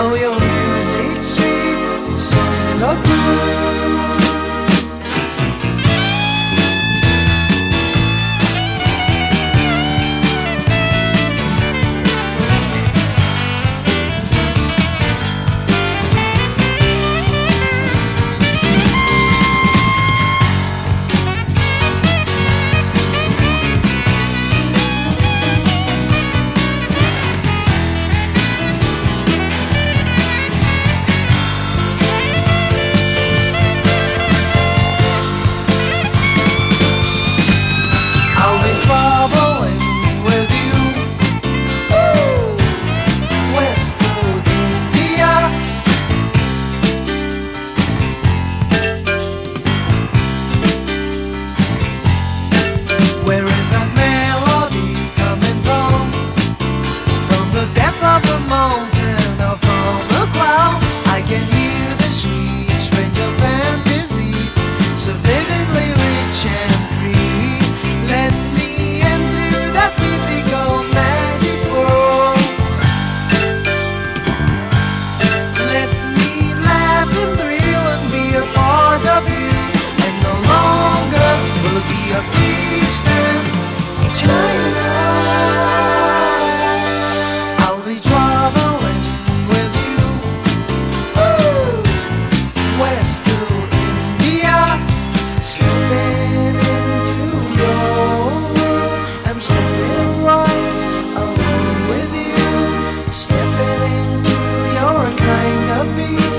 Oh, yeah. You.